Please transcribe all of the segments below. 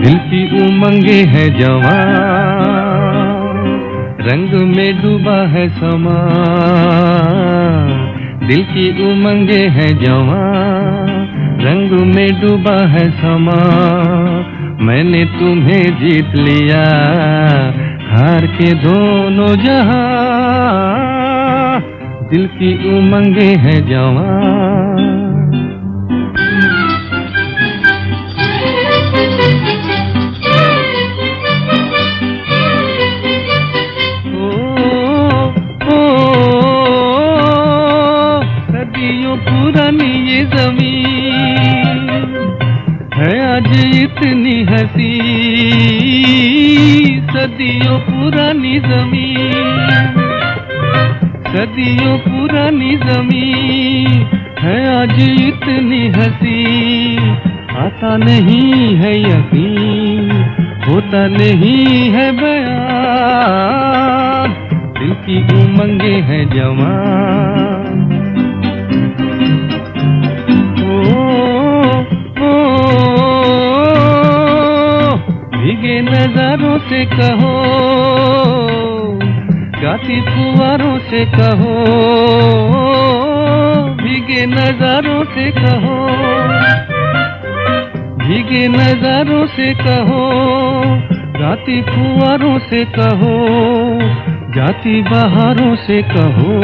दिल की उमंगे है जवान रंग में डूबा है समा। दिल की उमंगे है जवान रंग में डूबा है समा। मैंने तुम्हें जीत लिया, हार के दोनों जहाँ। दिल की उमंगे है जवान पुरानी ये ज़मीन है आज इतनी हसी। सदियों पुरानी ज़मीन, सदियों पुरानी ज़मीन है आज इतनी हसी। आता नहीं है यकीन, होता नहीं है बयान। दिल की उमंगे है जवान। भीगे नजारों से कहो, गाती फुवारों से कहो, भीगे नजारों से कहो, भीगे नजारों से कहो, गाती फुवारों से कहो जाती बहारों से कहो,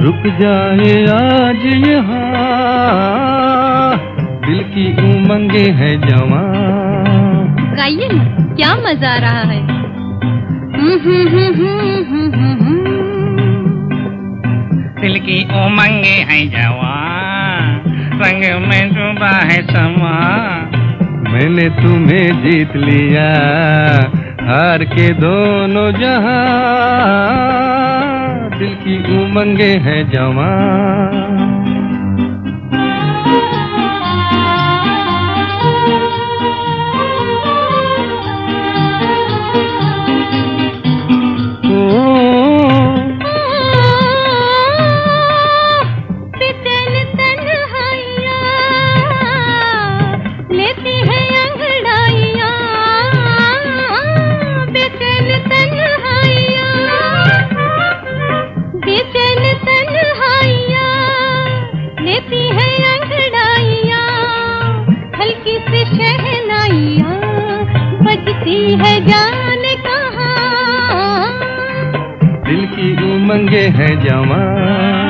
रुक जाए आज यहाँ, दिल की उमंगे है जवान। गाइए ना क्या मज़ा आ रहा है? हम्म, हम्म, हम्म, हम्म, दिल की उमंगे है जवान रंग में डूबा है समा। मैंने तुम्हें जीत लिया हार के दोनों जहाँ। दिल की उमंगे है जवान है जाने कहा? दिल की उमंगे है जवान।